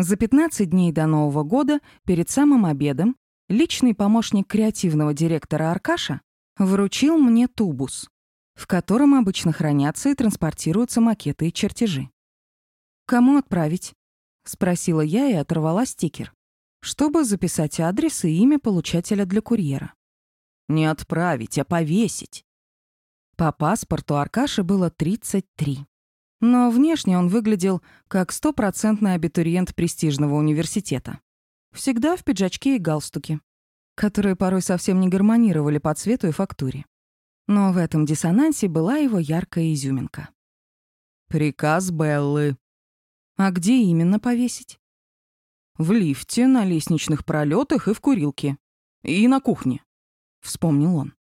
За 15 дней до Нового года, перед самым обедом, личный помощник креативного директора Аркаша вручил мне тубус, в котором обычно хранятся и транспортируются макеты и чертежи. «Кому отправить?» — спросила я и оторвала стикер, чтобы записать адрес и имя получателя для курьера. «Не отправить, а повесить». По паспорту Аркаши было 33. Но внешне он выглядел как стопроцентный абитуриент престижного университета. Всегда в пиджачке и галстуке, которые порой совсем не гармонировали по цвету и фактуре. Но в этом диссонансе была его яркая изюминка. «Приказ Беллы». «А где именно повесить?» «В лифте, на лестничных пролетах и в курилке. И на кухне», — вспомнил он.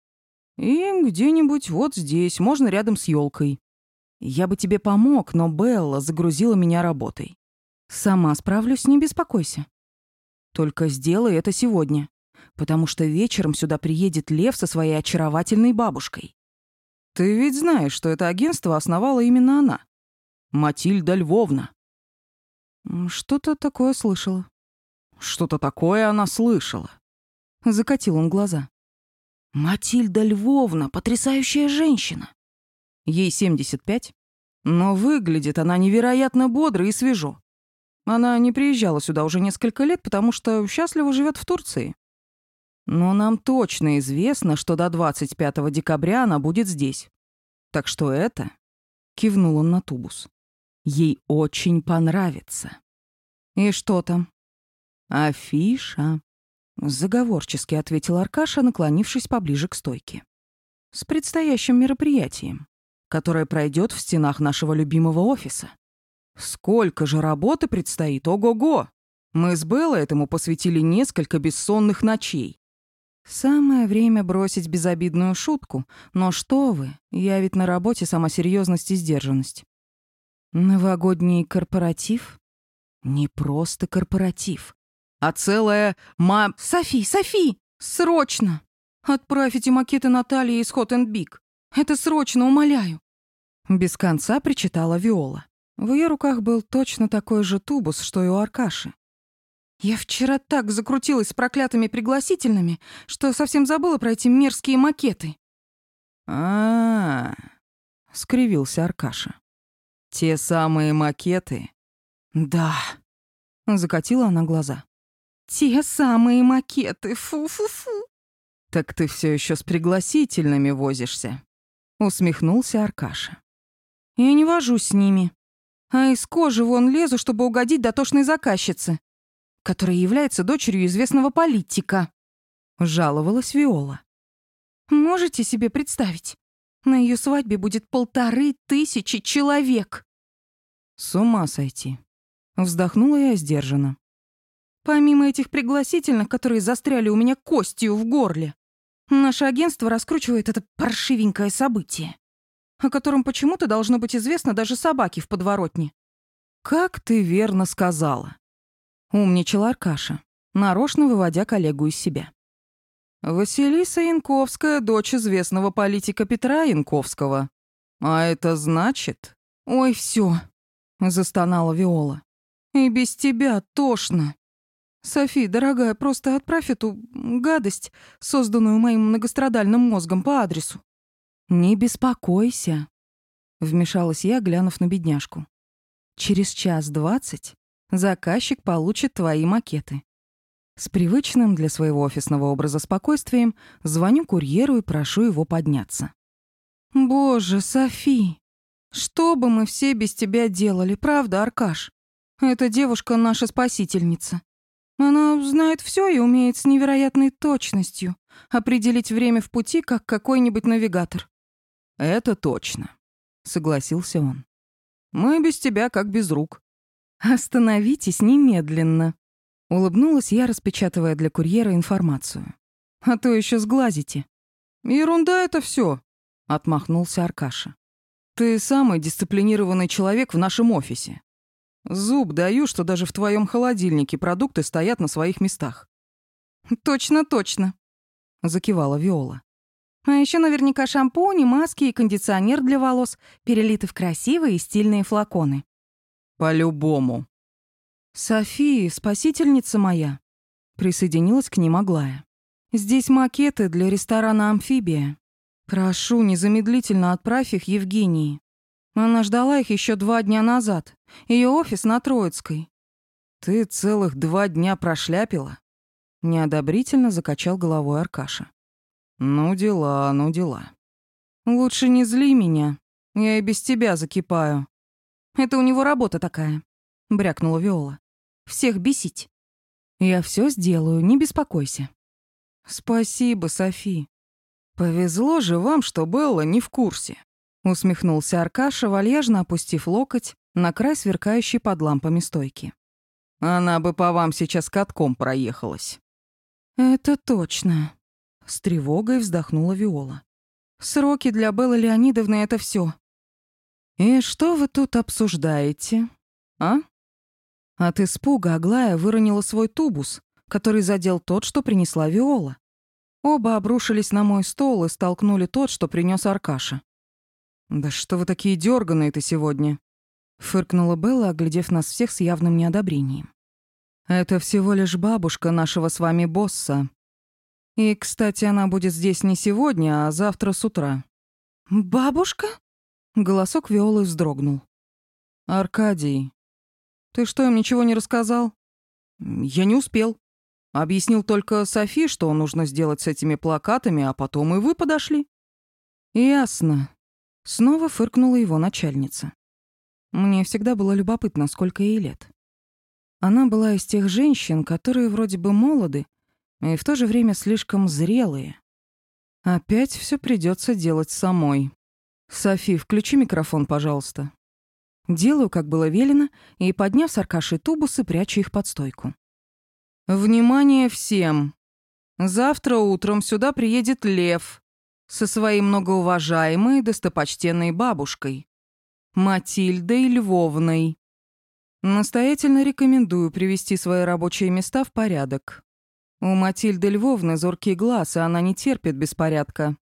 И где-нибудь вот здесь, можно рядом с елкой. Я бы тебе помог, но Белла загрузила меня работой. Сама справлюсь, не беспокойся. Только сделай это сегодня, потому что вечером сюда приедет Лев со своей очаровательной бабушкой. Ты ведь знаешь, что это агентство основала именно она. Матильда Львовна. Что-то такое слышала. Что-то такое она слышала. Закатил он глаза. Матильда Львовна — потрясающая женщина. Ей 75, но выглядит она невероятно бодро и свежо. Она не приезжала сюда уже несколько лет, потому что счастливо живет в Турции. Но нам точно известно, что до 25 декабря она будет здесь. Так что это, кивнул он на тубус, ей очень понравится. И что там? Афиша. Заговорчески ответил Аркаша, наклонившись поближе к стойке. С предстоящим мероприятием, которое пройдет в стенах нашего любимого офиса. Сколько же работы предстоит, ого-го! Мы с Беллой этому посвятили несколько бессонных ночей. Самое время бросить безобидную шутку, но что вы, я ведь на работе сама серьезность и сдержанность. Новогодний корпоратив? Не просто корпоратив а целая ма... «Софи, Софи! Срочно! Отправите макеты Натальи из Hot Big. Это срочно, умоляю!» Без конца причитала Виола. В ее руках был точно такой же тубус, что и у Аркаши. «Я вчера так закрутилась с проклятыми пригласительными, что совсем забыла про эти мерзкие макеты». «А-а-а», — скривился Аркаша. «Те самые макеты?» «Да», — закатила она глаза. Те самые макеты, фу-фу-фу. Так ты все еще с пригласительными возишься, усмехнулся Аркаша. Я не вожусь с ними, а из кожи вон лезу, чтобы угодить дотошной заказчице, которая является дочерью известного политика, жаловалась Виола. Можете себе представить? На ее свадьбе будет полторы тысячи человек. С ума сойти. Вздохнула я сдержанно. Помимо этих пригласительных, которые застряли у меня костью в горле, наше агентство раскручивает это паршивенькое событие, о котором почему-то должно быть известно даже собаке в подворотне. «Как ты верно сказала», — умничал Аркаша, нарочно выводя коллегу из себя. «Василиса Янковская — дочь известного политика Петра Янковского. А это значит...» «Ой, все, застонала Виола. «И без тебя тошно». «Софи, дорогая, просто отправь эту гадость, созданную моим многострадальным мозгом, по адресу». «Не беспокойся», — вмешалась я, глянув на бедняжку. «Через час двадцать заказчик получит твои макеты». С привычным для своего офисного образа спокойствием звоню курьеру и прошу его подняться. «Боже, Софи, что бы мы все без тебя делали, правда, Аркаш? Эта девушка наша спасительница. Она знает все и умеет с невероятной точностью определить время в пути, как какой-нибудь навигатор. Это точно, согласился он. Мы без тебя как без рук. Остановитесь немедленно, улыбнулась я, распечатывая для курьера информацию. А то еще сглазите. Ерунда это все, отмахнулся Аркаша. Ты самый дисциплинированный человек в нашем офисе. Зуб даю, что даже в твоем холодильнике продукты стоят на своих местах. Точно, точно, закивала Виола. А еще наверняка шампуни, маски и кондиционер для волос перелиты в красивые и стильные флаконы. По-любому. «София, спасительница моя!» Присоединилась к ним Аглая. «Здесь макеты для ресторана «Амфибия». Прошу, незамедлительно отправь их Евгении. Она ждала их еще два дня назад. Ее офис на Троицкой». «Ты целых два дня прошляпила?» Неодобрительно закачал головой Аркаша. «Ну дела, ну дела». «Лучше не зли меня. Я и без тебя закипаю». «Это у него работа такая», — брякнула Виола. «Всех бесить». «Я все сделаю, не беспокойся». «Спасибо, Софи. Повезло же вам, что Белла не в курсе», — усмехнулся Аркаша, вальяжно опустив локоть на край сверкающей под лампами стойки. «Она бы по вам сейчас катком проехалась». «Это точно», — с тревогой вздохнула Виола. «Сроки для Беллы Леонидовны — это все. «И что вы тут обсуждаете, а?» От испуга Аглая выронила свой тубус, который задел тот, что принесла Виола. Оба обрушились на мой стол и столкнули тот, что принес Аркаша. «Да что вы такие дёрганые-то сегодня?» — фыркнула Белла, оглядев нас всех с явным неодобрением. «Это всего лишь бабушка нашего с вами босса. И, кстати, она будет здесь не сегодня, а завтра с утра». «Бабушка?» — голосок Виолы вздрогнул. «Аркадий, ты что, им ничего не рассказал?» «Я не успел. Объяснил только Софи, что нужно сделать с этими плакатами, а потом и вы подошли». «Ясно», — снова фыркнула его начальница. Мне всегда было любопытно, сколько ей лет. Она была из тех женщин, которые вроде бы молоды, и в то же время слишком зрелые. Опять все придется делать самой. «Софи, включи микрофон, пожалуйста». Делаю, как было велено, и, подняв с Аркашей тубусы, прячу их под стойку. «Внимание всем! Завтра утром сюда приедет Лев со своей многоуважаемой достопочтенной бабушкой. Матильдой Львовной. Настоятельно рекомендую привести свои рабочие места в порядок. У Матильды Львовны зоркий глаз, и она не терпит беспорядка.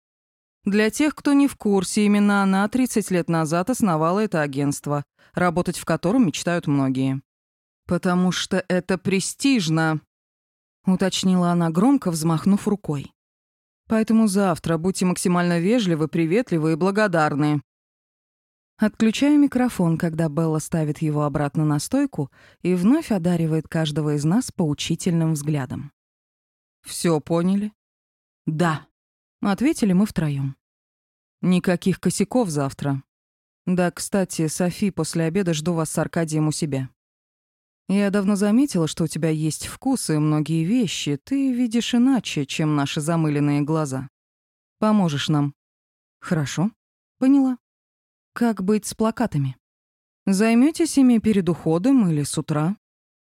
Для тех, кто не в курсе, именно она 30 лет назад основала это агентство, работать в котором мечтают многие. «Потому что это престижно», — уточнила она громко, взмахнув рукой. «Поэтому завтра будьте максимально вежливы, приветливы и благодарны. Отключаю микрофон, когда Белла ставит его обратно на стойку и вновь одаривает каждого из нас поучительным взглядом. Все поняли?» «Да», — ответили мы втроем. «Никаких косяков завтра. Да, кстати, Софи, после обеда жду вас с Аркадием у себя. Я давно заметила, что у тебя есть вкус, и многие вещи ты видишь иначе, чем наши замыленные глаза. Поможешь нам?» «Хорошо, поняла». Как быть с плакатами? Займётесь ими перед уходом или с утра?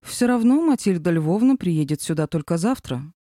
Все равно Матильда Львовна приедет сюда только завтра,